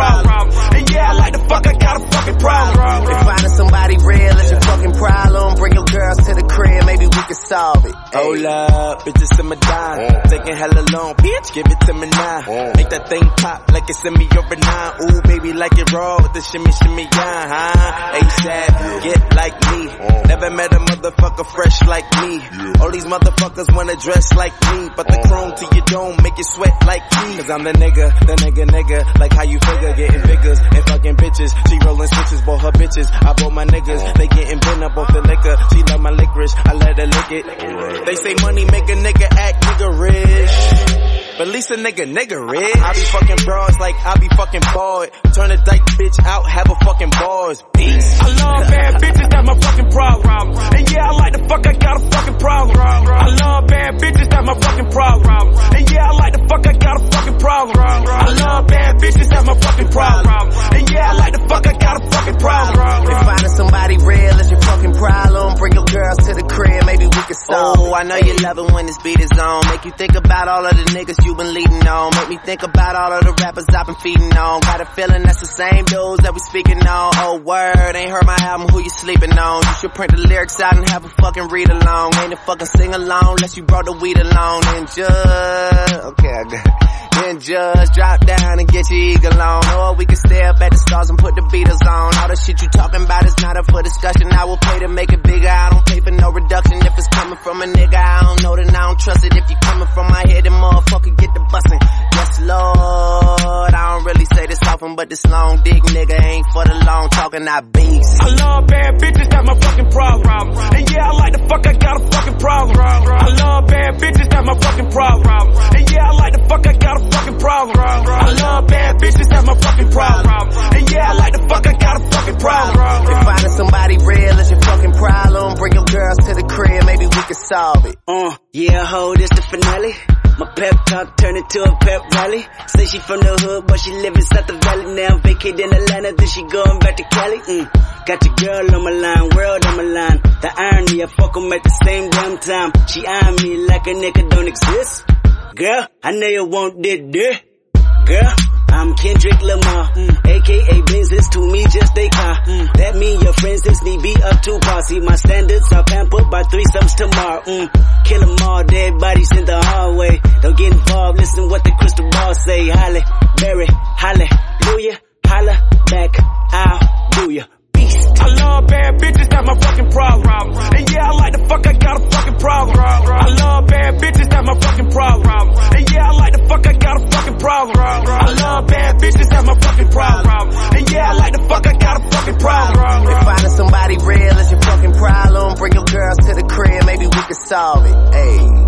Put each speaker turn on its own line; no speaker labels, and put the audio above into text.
problem. And yeah, I like the fuck, I got a fucking problem.
If finding somebody real is your fucking problem, bring your girls to the crib, maybe we can solve it.
Hold up, bitches in my dime. Oh. Taking hella long, bitch, give it to me now. Oh. Make that thing pop like it's in me over nine. Ooh, baby, like it raw with the shimmy, shimmy, yeah, huh? ASAP, get like me. Oh. Never met a motherfucker fresh like me. All these motherfuckers wanna dress like me. But the chrome to your dome make you sweat like me. Cause I'm the nigga, the nigga, nigga. Like how you figure, getting figures and fucking bitches. She rolling switches, bought her bitches. I bought my niggas, they getting bent up off the liquor. She love my licorice, I let her lick it. They say money make a nigga act nigga rich. But a nigga nigga rich. I be fucking bras like I be fucking bored. Turn a dyke bitch out, have a fucking bars. Peace.
I love bad bitches, that's my fucking problem. And yeah, I like the fuck, I got a fucking problem. I love bad bitches, that's my fucking problem.
Oh, I know you love it when this beat is on. Make you think about all of the niggas you been leading on. Make me think about all of the rappers I've been feeding on. Got a feeling that's the same dudes that we speaking on. Oh word, ain't heard my album, who you sleeping on? You should print the lyrics out and have a fucking read along. Ain't a fucking sing along unless you brought the weed along. And just, okay, I got it. Then just drop down and get your eagle on. Or we can stay up at the stars and put the Beatles on. Shit you talking about is not up for discussion. I will pay to make it bigger. I don't pay for no reduction. If it's coming from a nigga, I don't know then I don't trust it. If you coming from my head, then motherfucker get the bussin'. Yes, Lord. I don't really say this often, but this long dick nigga ain't for the long talking. I beast.
I love bad bitches, that's my fucking problem. And yeah, I like the fuck, I got a fucking problem. I love bad bitches, fucking problem.
If finding somebody real is your fucking problem, bring your girls to the crib, maybe we can solve it.
Uh, yeah, ho, this the finale. My pep talk turned into a pep rally. Say she from the hood, but she live inside the valley now. Vacate in Atlanta, then she going back to Cali. Mm. Got your girl on my line, world on my line. The irony, I fuck 'em at the same damn time. She eyeing me like a nigga don't exist. Girl, I know you want this dick. Girl, I'm Kendrick Lamar, mm. aka Benzes to me just. Friends this need be up to par. See my standards are pampered by threesomes tomorrow. Mm. Kill 'em all, dead bodies in the hallway. Don't get involved, listen what the crystal ball say. Holly, Berry, hallelujah,
can solve it. Ayy.